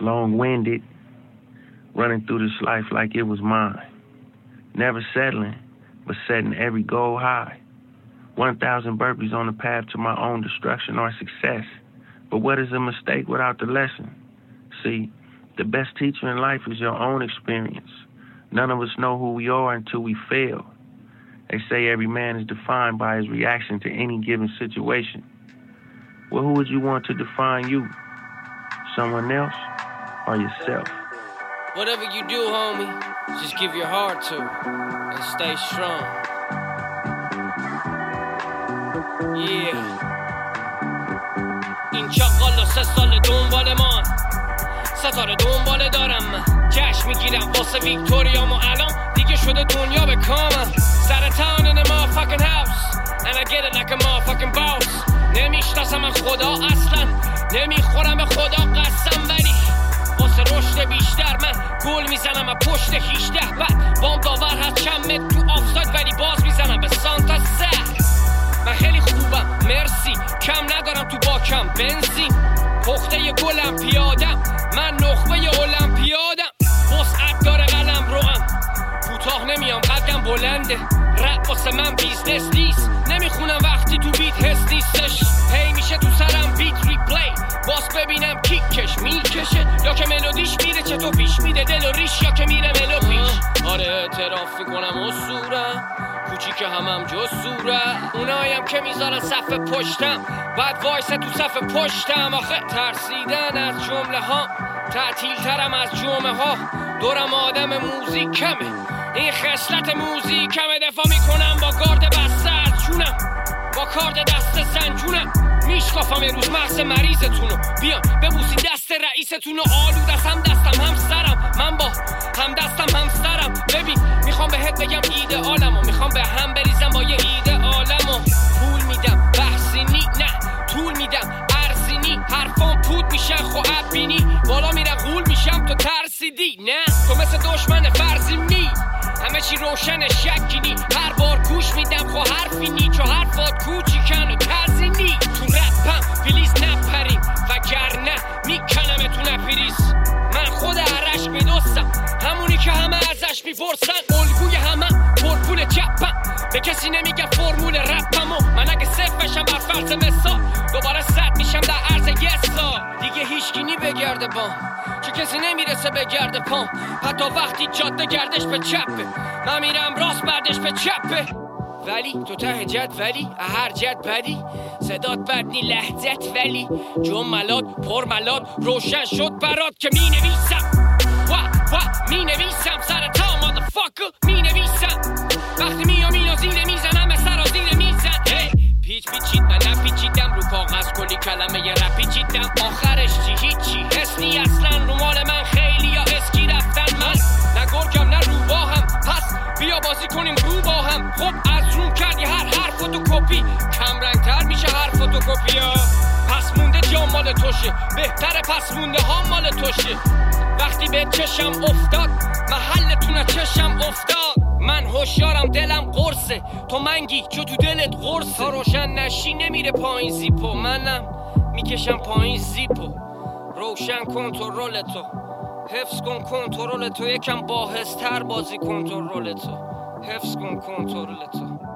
long winded, running through this life like it was mine. Never settling, but setting every goal high. 1,000 burpees on the path to my own destruction or success. But what is a mistake without the lesson? See, the best teacher in life is your own experience. None of us know who we are until we fail. They say every man is defined by his reaction to any given situation. Well, who would you want to define you? Someone else or yourself? Whatever you do, homie, just give your heart to and stay strong. Yeah. این چاقال و سه سال دنبال ما ستاره دنباله دارم من جشن می‌گیرم واسه ویکتوریام و الان دیگه شده دنیا به کامم سرطان in a motherfucking house and I get it like a motherfucking boss نمی‌شناسم خدا اصلا نمی‌خورم به خدا قسم ولی واسه رشد بیشتر من گل می‌زنم از پشت 18 بعد بام داور هست چند متر تو آفساید ولی باز می‌زنم به سانتا سر. من خیلی خوبم مرسی. کم ندارم تو باکم بنزین. پخته گلم پیادم. من نخبه المپیادم. وسعت داره قلم روم. کوتاه نمیام قدم بلنده. رپ واسه من بیزنس نیست. نمی‌خونم وقتی تو بیت حس نیستش. هی میشه تو سرم بیت ریپلی. باز ببینم می‌کشه یا که ملودیش میره چه تو پیش میده؟ دل و ریش یا که میره ملو پیش. آره اعتراف می‌کنم اصورم کوچیک همم جز سوره اونایم که می‌ذارن صف پشتم. بعد وایسه تو صف پشتم. آخه ترسیدن از جمله ها. تعطیل ترم از جمعه ها. دورم آدم موزیک کمه این خصلت موزیک کمه دفاع می‌کنم با گارد بسته از جونم. کارد دست زنجونم میشکافم روز مغز مریضتونو. بیان ببوسی دست رئیستونو. آلو دستم دستم هم سرم. من با هم دستم هم سرم. ببین می‌خوام بهت بگم ایده عالمو می‌خوام به هم بریزم با یه ایده عالمو پول میدم بحثی نی نه طول میدم. ارزینی حرفان پود میشن خو بینی بالا میره غول میشم تو ترسیدی. نه تو مثل دشمن چی روشن شکینی هر بار گوش میدم خو حرفی نی چو حرفات کوچیکن و ترزینی تو رپم فلیز نپریم وگرنه می‌کنم تو نپریز من خود عرش میدوستم همونی که همه ازش می‌پرسن. الگوی همه پرپول چپم. به کسی نمیگم فرمول رپمو. من اگه صفر بشم بر فرض مثال دوباره صد میشم در عرض یه سال. دیگه هیچکی بگرده بام چه کسی نمی‌رسه به گرد پام. حتی وقتی جاده گردش به چپه. من میرم راست بردش به چپه. ولی تو ته جد ولی هر جد بدی. صدات بد نی لحظت ولی. جملات پرملات روشن شد برات که می نویسم و و می نویسم سر تا مادفاکر می نویسم وقتی میام اینو زیر می‌زنم سر زیر میزن. هی پیچ پیچید من نپیچیدم رو کاغذ کلی کلمه یه رپیچیدم. آخرش چی؟ هیچی. حسنی اصلا. فوتوکپی کم رنگتر میشه هر فوتوکپی ها پس مونده جا مال توشه. بهتر پس مونده ها مال توشه. وقتی به چشم افتاد محلتون چشم افتاد. من هوشیارم دلم قرصه. تو منگی چو تو دلت قرصه. تا روشن نشی نمیره پایین زیپو. منم می‌کشم پایین زیپو. روشن کنترل تو حفظ کن کنترل تو. یکم باهستر بازی کنترل تو. حفظ کن کنترل تو.